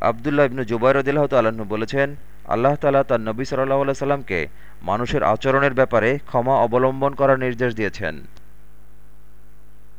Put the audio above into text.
আবদুল্লাহ ইবনু জুবাই রদিল্লাহ তাল্লাহ্ন বলেছেন, আল্লাহ তালা তার নবী সাল্লাহ সাল্লামকে মানুষের আচরণের ব্যাপারে ক্ষমা অবলম্বন করার নির্দেশ দিয়েছেন।